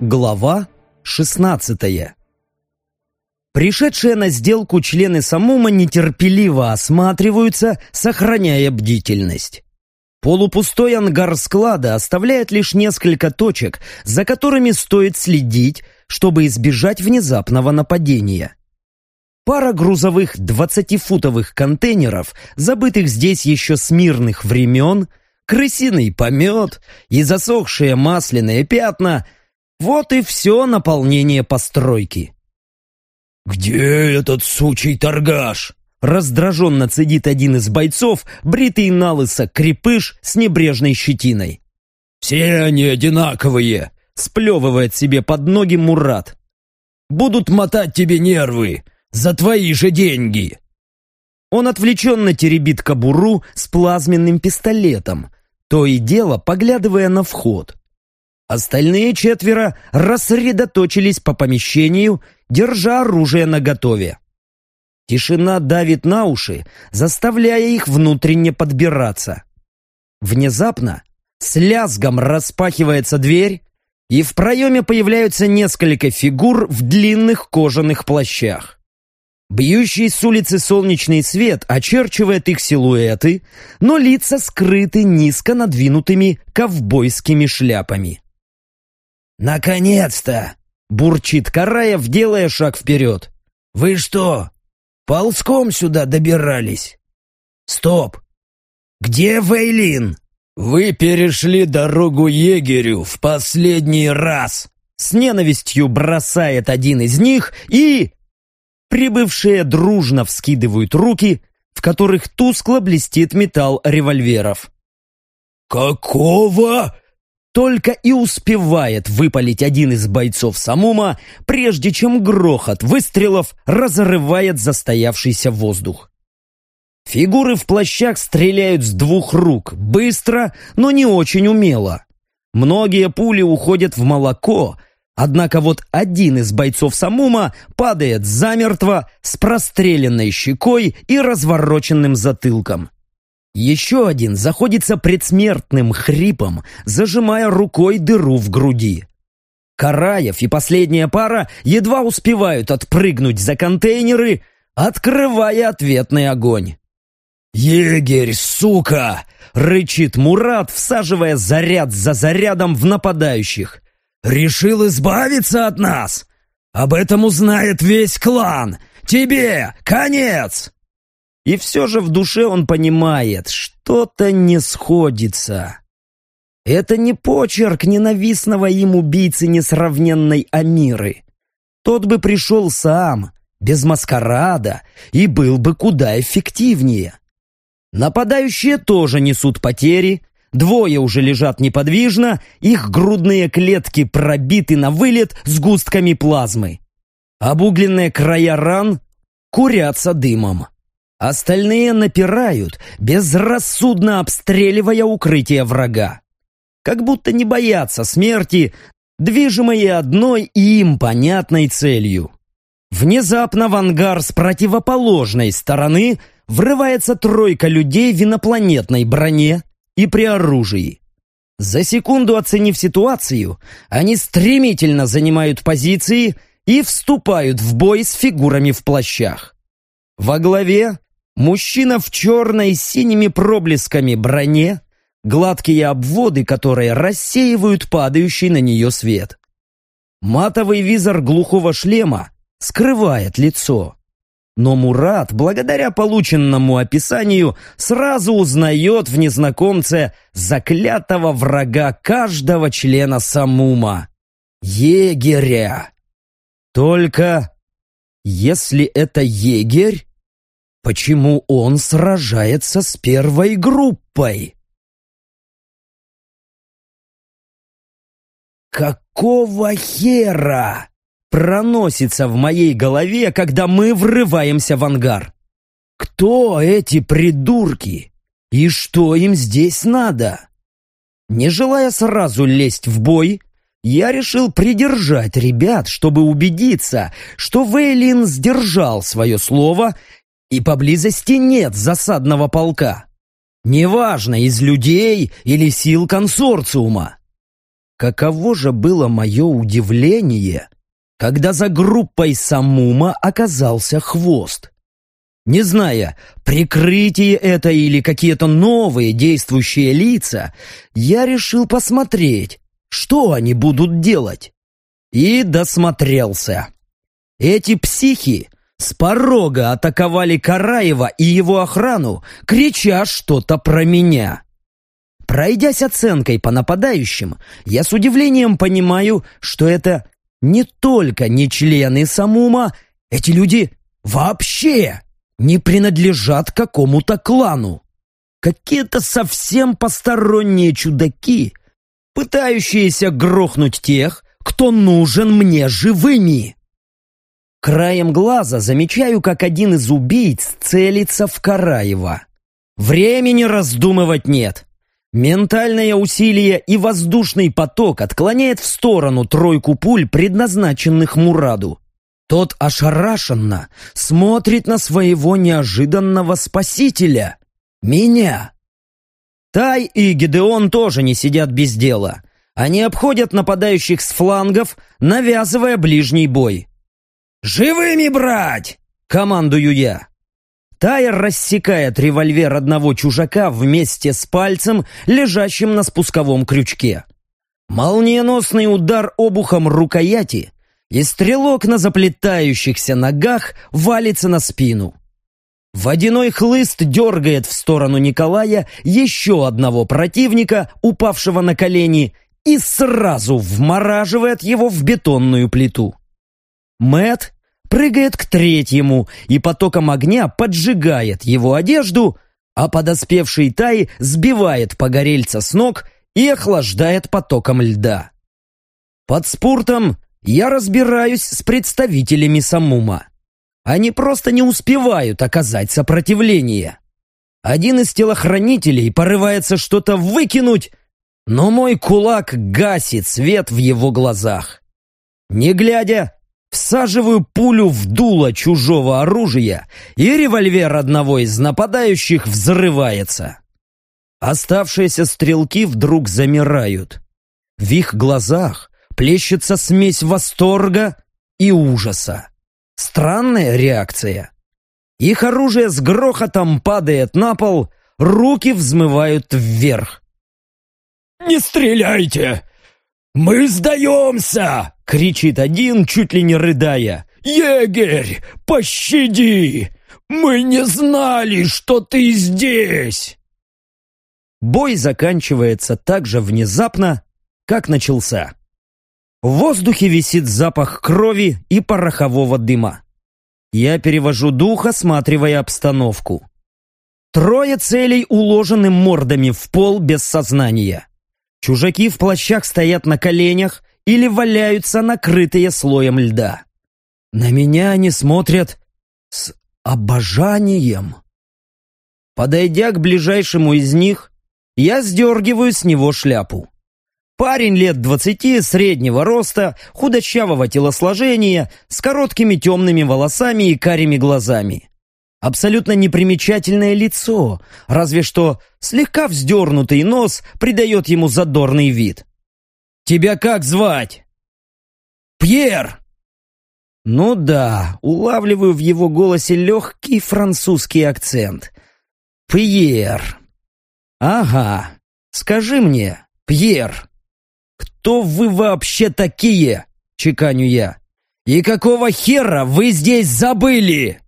Глава 16 Пришедшие на сделку члены Самума нетерпеливо осматриваются, сохраняя бдительность. Полупустой ангар склада оставляет лишь несколько точек, за которыми стоит следить, чтобы избежать внезапного нападения. Пара грузовых 20-футовых контейнеров, забытых здесь еще с мирных времен, крысиный помет и засохшие масляные пятна – вот и все наполнение постройки. «Где этот сучий торгаш?» Раздраженно цедит один из бойцов, бритый налысо крепыш с небрежной щетиной. «Все они одинаковые!» — сплевывает себе под ноги Мурат. «Будут мотать тебе нервы! За твои же деньги!» Он отвлеченно теребит кобуру с плазменным пистолетом, то и дело поглядывая на вход. Остальные четверо рассредоточились по помещению, держа оружие наготове. Тишина давит на уши, заставляя их внутренне подбираться. Внезапно с лязгом распахивается дверь, и в проеме появляются несколько фигур в длинных кожаных плащах. Бьющий с улицы солнечный свет очерчивает их силуэты, но лица скрыты низко надвинутыми ковбойскими шляпами. «Наконец-то!» — бурчит Караев, делая шаг вперед. «Вы что, ползком сюда добирались?» «Стоп! Где Вейлин?» «Вы перешли дорогу егерю в последний раз!» С ненавистью бросает один из них и... Прибывшие дружно вскидывают руки, в которых тускло блестит металл револьверов. «Какого?» Только и успевает выпалить один из бойцов Самума, прежде чем грохот выстрелов разрывает застоявшийся воздух. Фигуры в плащах стреляют с двух рук, быстро, но не очень умело. Многие пули уходят в молоко, однако вот один из бойцов Самума падает замертво с простреленной щекой и развороченным затылком. Еще один заходится предсмертным хрипом, зажимая рукой дыру в груди. Караев и последняя пара едва успевают отпрыгнуть за контейнеры, открывая ответный огонь. «Егерь, сука!» — рычит Мурат, всаживая заряд за зарядом в нападающих. «Решил избавиться от нас? Об этом узнает весь клан! Тебе конец!» И все же в душе он понимает, что-то не сходится. Это не почерк ненавистного им убийцы несравненной Амиры. Тот бы пришел сам, без маскарада, и был бы куда эффективнее. Нападающие тоже несут потери, двое уже лежат неподвижно, их грудные клетки пробиты на вылет сгустками плазмы. Обугленные края ран курятся дымом. Остальные напирают, безрассудно обстреливая укрытие врага. Как будто не боятся смерти, движимые одной им понятной целью. Внезапно в ангар с противоположной стороны врывается тройка людей в инопланетной броне и при оружии. За секунду оценив ситуацию, они стремительно занимают позиции и вступают в бой с фигурами в плащах. Во главе Мужчина в черной с синими проблесками броне, гладкие обводы, которые рассеивают падающий на нее свет. Матовый визор глухого шлема скрывает лицо. Но Мурат, благодаря полученному описанию, сразу узнает в незнакомце заклятого врага каждого члена Самума — егеря. Только если это егерь, Почему он сражается с первой группой? Какого хера? Проносится в моей голове, когда мы врываемся в ангар. Кто эти придурки? И что им здесь надо? Не желая сразу лезть в бой, я решил придержать ребят, чтобы убедиться, что Вейлин сдержал свое слово и поблизости нет засадного полка. Неважно, из людей или сил консорциума. Каково же было мое удивление, когда за группой Самума оказался хвост. Не зная, прикрытие это или какие-то новые действующие лица, я решил посмотреть, что они будут делать. И досмотрелся. Эти психи с порога атаковали Караева и его охрану, крича что-то про меня. Пройдясь оценкой по нападающим, я с удивлением понимаю, что это не только не члены Самума, эти люди вообще не принадлежат какому-то клану. Какие-то совсем посторонние чудаки, пытающиеся грохнуть тех, кто нужен мне живыми. Краем глаза замечаю, как один из убийц целится в Караева. Времени раздумывать нет. Ментальное усилие и воздушный поток отклоняет в сторону тройку пуль, предназначенных Мураду. Тот ошарашенно смотрит на своего неожиданного спасителя. Меня. Тай и Гедеон тоже не сидят без дела. Они обходят нападающих с флангов, навязывая ближний бой. «Живыми брать!» — командую я. Тайер рассекает револьвер одного чужака вместе с пальцем, лежащим на спусковом крючке. Молниеносный удар обухом рукояти, и стрелок на заплетающихся ногах валится на спину. Водяной хлыст дергает в сторону Николая еще одного противника, упавшего на колени, и сразу вмораживает его в бетонную плиту. Мэт прыгает к третьему и потоком огня поджигает его одежду, а подоспевший Тай сбивает погорельца с ног и охлаждает потоком льда. Под спуртом я разбираюсь с представителями Самума. Они просто не успевают оказать сопротивление. Один из телохранителей порывается что-то выкинуть, но мой кулак гасит свет в его глазах. Не глядя, Всаживаю пулю в дуло чужого оружия, и револьвер одного из нападающих взрывается. Оставшиеся стрелки вдруг замирают. В их глазах плещется смесь восторга и ужаса. Странная реакция. Их оружие с грохотом падает на пол, руки взмывают вверх. «Не стреляйте! Мы сдаемся!» Кричит один, чуть ли не рыдая. «Егерь, пощади! Мы не знали, что ты здесь!» Бой заканчивается так же внезапно, как начался. В воздухе висит запах крови и порохового дыма. Я перевожу дух, осматривая обстановку. Трое целей уложены мордами в пол без сознания. Чужаки в плащах стоят на коленях, или валяются накрытые слоем льда. На меня они смотрят с обожанием. Подойдя к ближайшему из них, я сдергиваю с него шляпу. Парень лет двадцати, среднего роста, худощавого телосложения, с короткими темными волосами и карими глазами. Абсолютно непримечательное лицо, разве что слегка вздернутый нос придает ему задорный вид. Тебя как звать?» «Пьер!» Ну да, улавливаю в его голосе легкий французский акцент. «Пьер!» «Ага, скажи мне, Пьер, кто вы вообще такие?» — чеканю я. «И какого хера вы здесь забыли?»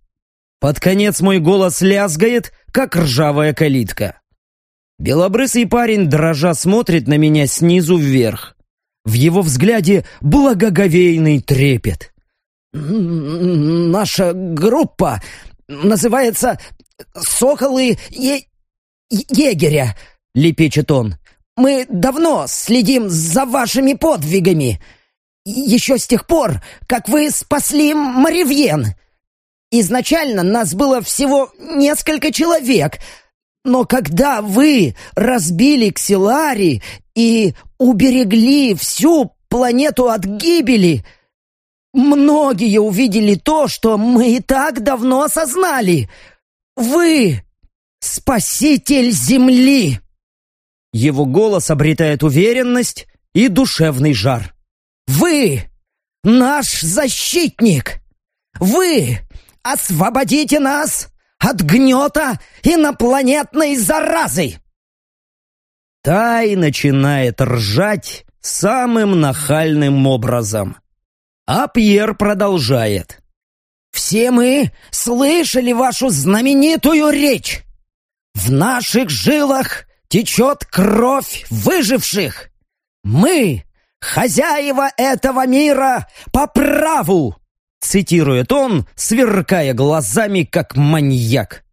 Под конец мой голос лязгает, как ржавая калитка. Белобрысый парень дрожа смотрит на меня снизу вверх. В его взгляде благоговейный трепет. «Наша группа называется «Соколы е... егеря», — лепечет он. «Мы давно следим за вашими подвигами. Еще с тех пор, как вы спасли Маривьен. Изначально нас было всего несколько человек, но когда вы разбили Ксилари и уберегли всю планету от гибели, многие увидели то, что мы и так давно осознали. Вы — спаситель Земли!» Его голос обретает уверенность, и душевный жар. «Вы — наш защитник! Вы освободите нас от гнета инопланетной заразы!» Тай начинает ржать самым нахальным образом. А Пьер продолжает. «Все мы слышали вашу знаменитую речь. В наших жилах течет кровь выживших. Мы — хозяева этого мира по праву!» Цитирует он, сверкая глазами, как маньяк.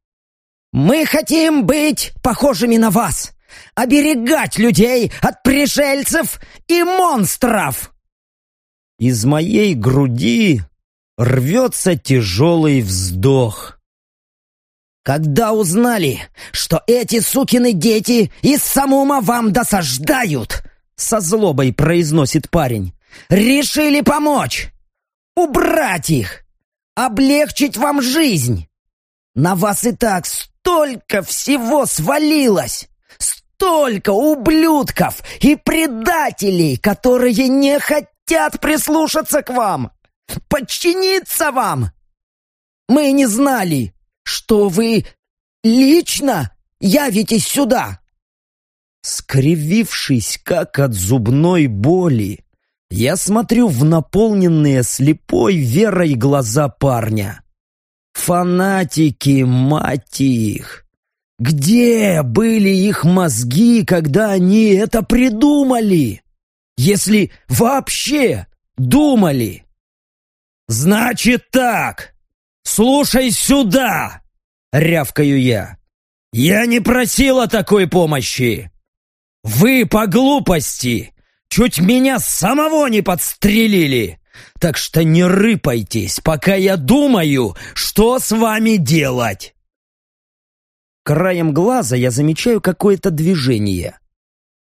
«Мы хотим быть похожими на вас, оберегать людей от пришельцев и монстров!» Из моей груди рвется тяжелый вздох. Когда узнали, что эти сукины дети из самума вам досаждают, со злобой произносит парень, решили помочь, убрать их, облегчить вам жизнь. На вас и так столько всего свалилось, столько ублюдков и предателей, которые не хотят прислушаться к вам, подчиниться вам. Мы не знали, что вы лично явитесь сюда. Скривившись, как от зубной боли, я смотрю в наполненные слепой верой глаза парня. Фанатики, мать их! Где были их мозги, когда они это придумали? если вообще думали. «Значит так! Слушай сюда!» — рявкаю я. «Я не просила такой помощи! Вы по глупости чуть меня самого не подстрелили! Так что не рыпайтесь, пока я думаю, что с вами делать!» Краем глаза я замечаю какое-то движение.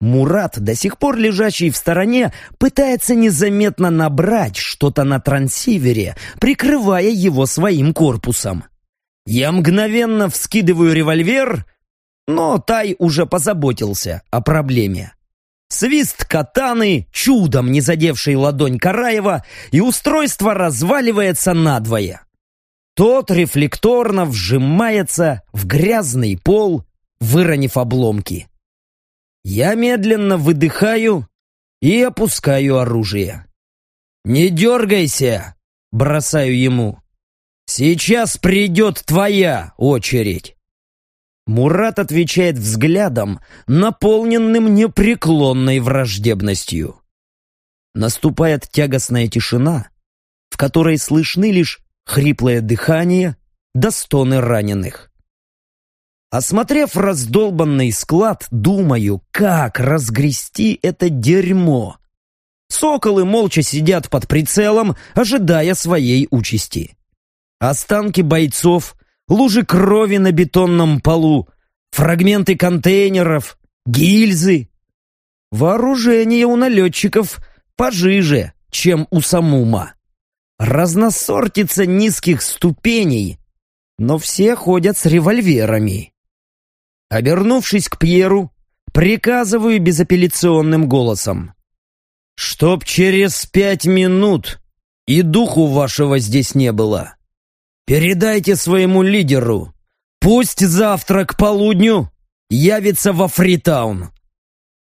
Мурат, до сих пор лежащий в стороне, пытается незаметно набрать что-то на трансивере, прикрывая его своим корпусом. Я мгновенно вскидываю револьвер, но Тай уже позаботился о проблеме. Свист катаны, чудом не задевший ладонь Караева, и устройство разваливается надвое. Тот рефлекторно вжимается в грязный пол, выронив обломки. Я медленно выдыхаю и опускаю оружие. «Не дергайся!» — бросаю ему. «Сейчас придет твоя очередь!» Мурат отвечает взглядом, наполненным непреклонной враждебностью. Наступает тягостная тишина, в которой слышны лишь хриплое дыхание да стоны раненых. Осмотрев раздолбанный склад, думаю, как разгрести это дерьмо. Соколы молча сидят под прицелом, ожидая своей участи. Останки бойцов, лужи крови на бетонном полу, фрагменты контейнеров, гильзы. Вооружение у налетчиков пожиже, чем у Самума. Разносортица низких ступеней, но все ходят с револьверами. Обернувшись к Пьеру, приказываю безапелляционным голосом. «Чтоб через пять минут и духу вашего здесь не было. Передайте своему лидеру, пусть завтра к полудню явится во Фритаун.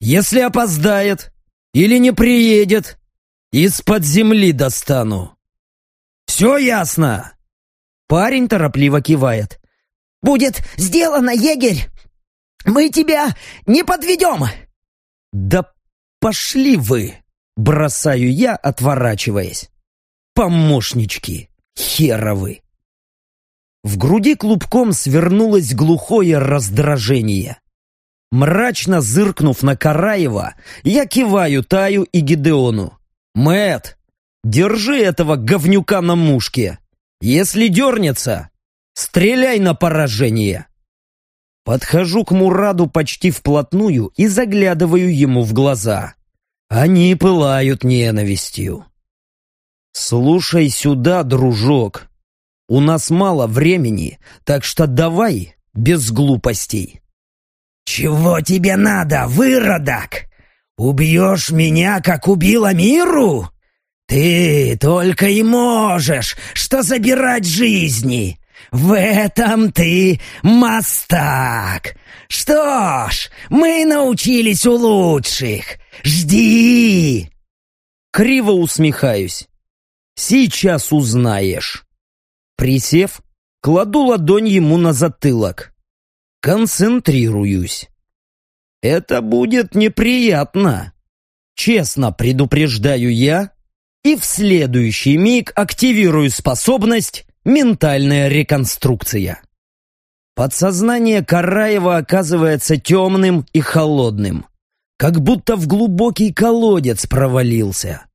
Если опоздает или не приедет, из-под земли достану. Все ясно?» Парень торопливо кивает. «Будет сделано, егерь!» Мы тебя не подведем!» «Да пошли вы!» — бросаю я, отворачиваясь. «Помощнички! Херовы!» В груди клубком свернулось глухое раздражение. Мрачно зыркнув на Караева, я киваю Таю и Гидеону. Мэт, держи этого говнюка на мушке. Если дернется, стреляй на поражение!» Подхожу к Мураду почти вплотную и заглядываю ему в глаза. Они пылают ненавистью. «Слушай сюда, дружок. У нас мало времени, так что давай без глупостей». «Чего тебе надо, выродок? «Убьешь меня, как убила миру? Ты только и можешь, что забирать жизни. В этом ты мастак. Что ж, мы научились у лучших. Жди!» Криво усмехаюсь. «Сейчас узнаешь». Присев, кладу ладонь ему на затылок. Концентрируюсь. Это будет неприятно. Честно предупреждаю я и в следующий миг активирую способность «Ментальная реконструкция». Подсознание Караева оказывается темным и холодным, как будто в глубокий колодец провалился.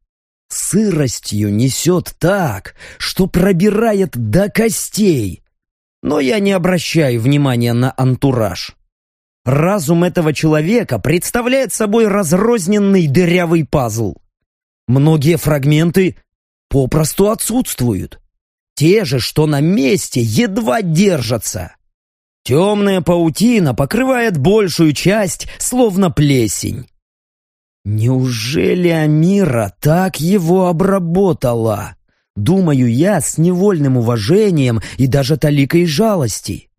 Сыростью несет так, что пробирает до костей. Но я не обращаю внимания на антураж. Разум этого человека представляет собой разрозненный дырявый пазл. Многие фрагменты попросту отсутствуют. Те же, что на месте, едва держатся. Темная паутина покрывает большую часть, словно плесень. Неужели Амира так его обработала? Думаю я с невольным уважением и даже таликой жалости.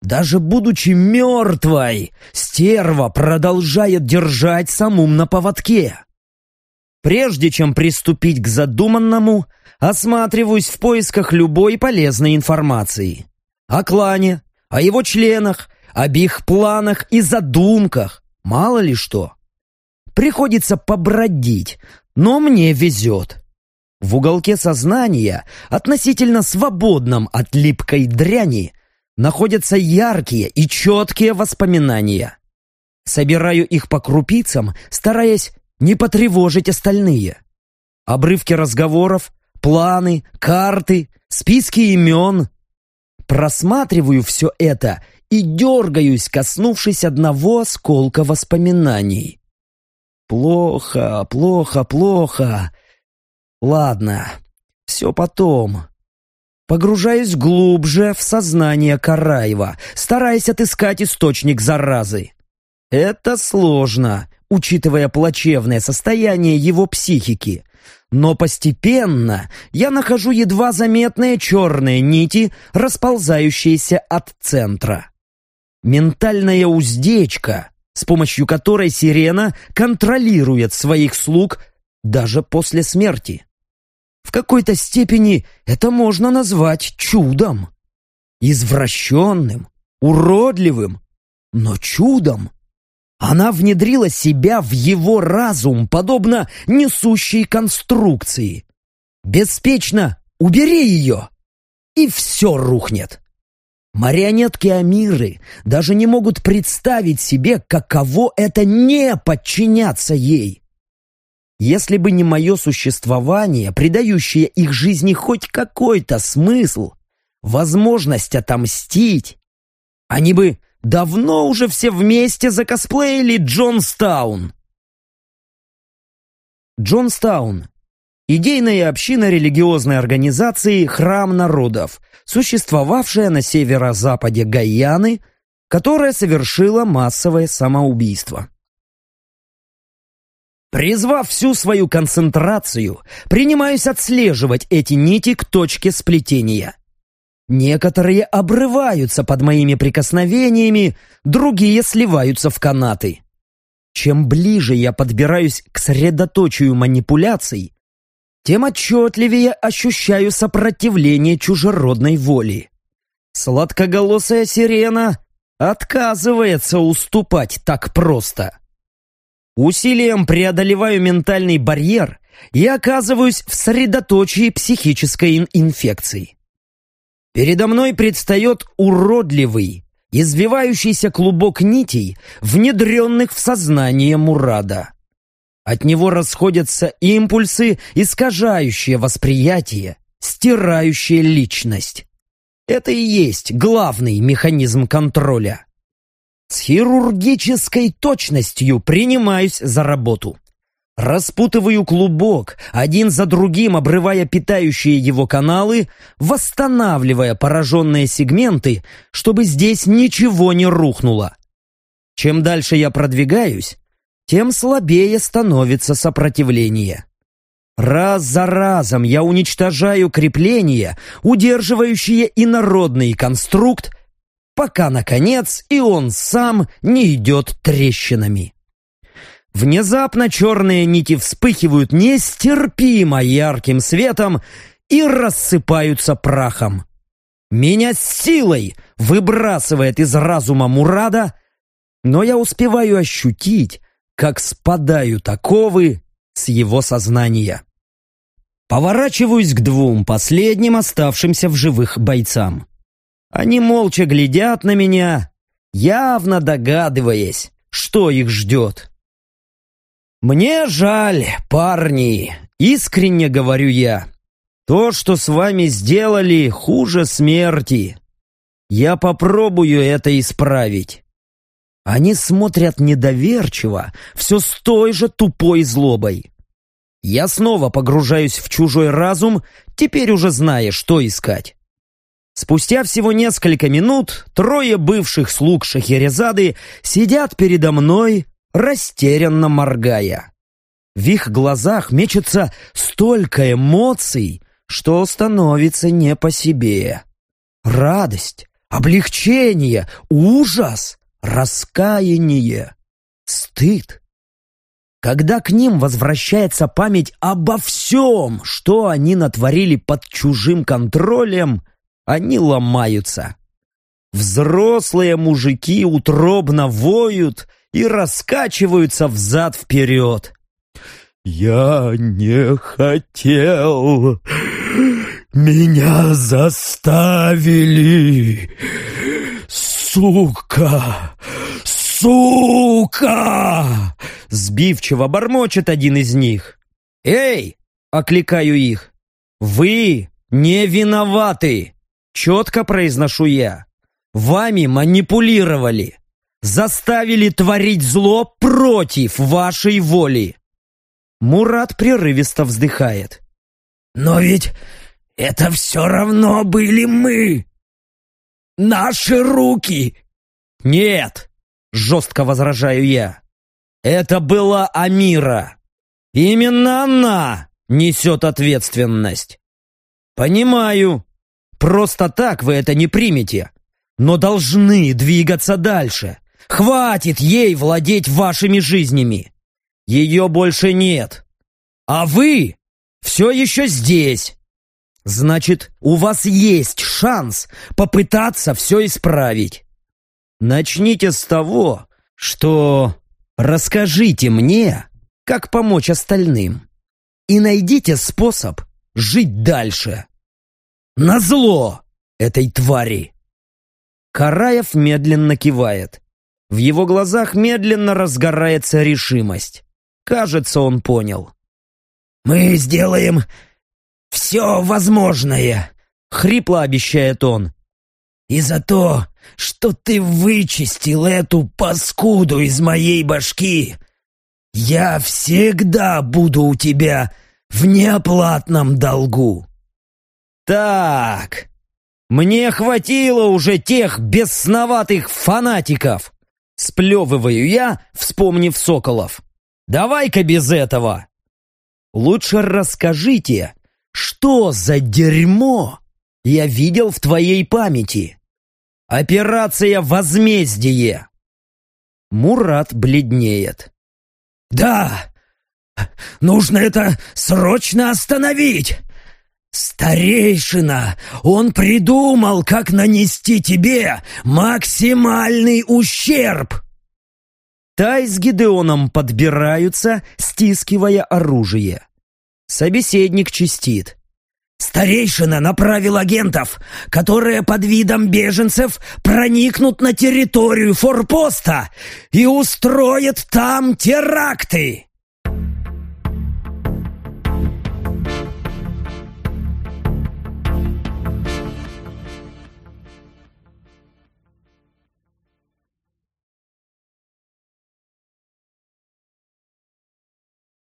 Даже будучи мертвой, стерва продолжает держать самум на поводке. Прежде чем приступить к задуманному, осматриваюсь в поисках любой полезной информации. О клане, о его членах, об их планах и задумках, мало ли что. Приходится побродить, но мне везет. В уголке сознания, относительно свободном от липкой дряни, находятся яркие и четкие воспоминания. Собираю их по крупицам, стараясь не потревожить остальные. Обрывки разговоров, планы, карты, списки имен. Просматриваю все это и дергаюсь, коснувшись одного осколка воспоминаний. Плохо, плохо, плохо. Ладно, все потом. Погружаюсь глубже в сознание Караева, стараясь отыскать источник заразы. Это сложно, учитывая плачевное состояние его психики. Но постепенно я нахожу едва заметные черные нити, расползающиеся от центра. Ментальная уздечка, с помощью которой сирена контролирует своих слуг даже после смерти. В какой-то степени это можно назвать чудом. Извращенным, уродливым, но чудом. Она внедрила себя в его разум, подобно несущей конструкции. Беспечно убери ее, и все рухнет. Марионетки Амиры даже не могут представить себе, каково это не подчиняться ей. Если бы не мое существование, придающее их жизни хоть какой-то смысл, возможность отомстить, они бы давно уже все вместе закосплеили Джонстаун. Джонстаун – идейная община религиозной организации «Храм народов», существовавшая на северо-западе Гайаны, которая совершила массовое самоубийство. Призвав всю свою концентрацию, принимаюсь отслеживать эти нити к точке сплетения. Некоторые обрываются под моими прикосновениями, другие сливаются в канаты. Чем ближе я подбираюсь к средоточию манипуляций, тем отчетливее ощущаю сопротивление чужеродной воли. Сладкоголосая сирена отказывается уступать так просто. Усилием преодолеваю ментальный барьер и оказываюсь в средоточии психической инфекции. Передо мной предстает уродливый, извивающийся клубок нитей, внедренных в сознание Мурада. От него расходятся импульсы, искажающие восприятие, стирающие личность. Это и есть главный механизм контроля. С хирургической точностью принимаюсь за работу. Распутываю клубок, один за другим обрывая питающие его каналы, восстанавливая пораженные сегменты, чтобы здесь ничего не рухнуло. Чем дальше я продвигаюсь, тем слабее становится сопротивление. Раз за разом я уничтожаю крепления, удерживающие инородный конструкт, пока, наконец, и он сам не идет трещинами. Внезапно черные нити вспыхивают нестерпимо ярким светом и рассыпаются прахом. Меня силой выбрасывает из разума Мурада, но я успеваю ощутить, как спадают оковы с его сознания. Поворачиваюсь к двум последним оставшимся в живых бойцам. Они молча глядят на меня, явно догадываясь, что их ждет. «Мне жаль, парни, искренне говорю я. То, что с вами сделали, хуже смерти. Я попробую это исправить». Они смотрят недоверчиво, все с той же тупой злобой. Я снова погружаюсь в чужой разум, теперь уже зная, что искать. Спустя всего несколько минут трое бывших слуг Шахерезады сидят передо мной, растерянно моргая. В их глазах мечется столько эмоций, что становится не по себе. Радость, облегчение, ужас, раскаяние, стыд. Когда к ним возвращается память обо всем, что они натворили под чужим контролем, они ломаются. Взрослые мужики утробно воют и раскачиваются взад-вперед. «Я не хотел. Меня заставили. Сука! Сука!» Сбивчиво бормочет один из них. «Эй!» — окликаю их. «Вы не виноваты!» Четко произношу я. «Вами манипулировали заставили творить зло против вашей воли. Мурат прерывисто вздыхает. Но ведь это все равно были мы. Наши руки. Нет, жестко возражаю я. Это была Амира. Именно она несет ответственность. Понимаю. Просто так вы это не примете. Но должны двигаться дальше. Хватит ей владеть вашими жизнями. Ее больше нет. А вы все еще здесь. Значит, у вас есть шанс попытаться все исправить. Начните с того, что расскажите мне, как помочь остальным. И найдите способ жить дальше. Назло этой твари. Караев медленно кивает. В его глазах медленно разгорается решимость. Кажется, он понял. «Мы сделаем все возможное», — хрипло обещает он. «И за то, что ты вычистил эту паскуду из моей башки, я всегда буду у тебя в неоплатном долгу». «Так, мне хватило уже тех бесноватых фанатиков, Сплевываю я, вспомнив Соколов. «Давай-ка без этого!» «Лучше расскажите, что за дерьмо я видел в твоей памяти?» «Операция «Возмездие». Мурат бледнеет. «Да, нужно это срочно остановить!» «Старейшина, он придумал, как нанести тебе максимальный ущерб!» Тай с Гидеоном подбираются, стискивая оружие. Собеседник чистит. Старейшина направил агентов, которые под видом беженцев проникнут на территорию форпоста и устроят там теракты.